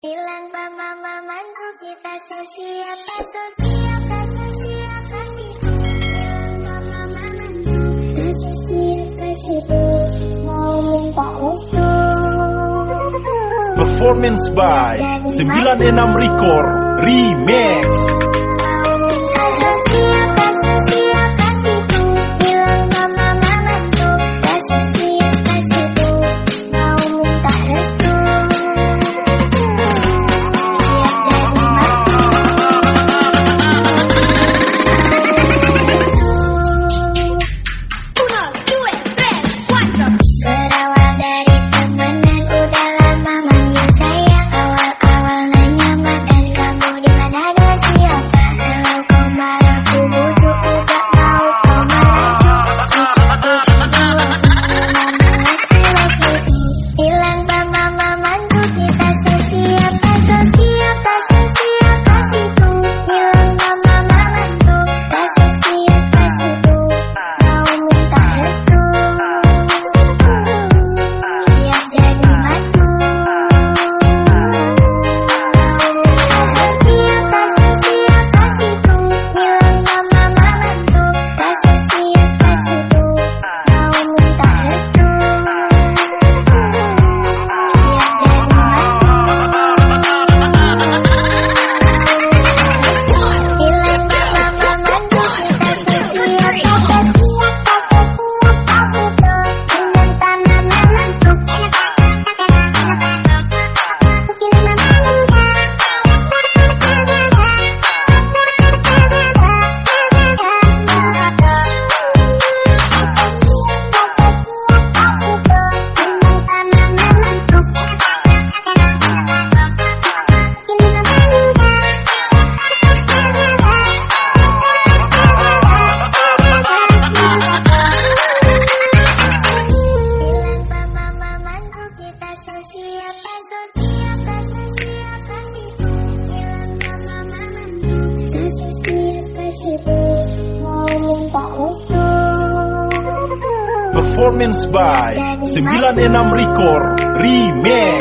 Bilang mama mamanku kita sosial sosial sosial pasti Bilang mama mamanku kita sosial pasti Mau minta restu. Performance by 96 Record Remix. Performance by 96 Record Rime.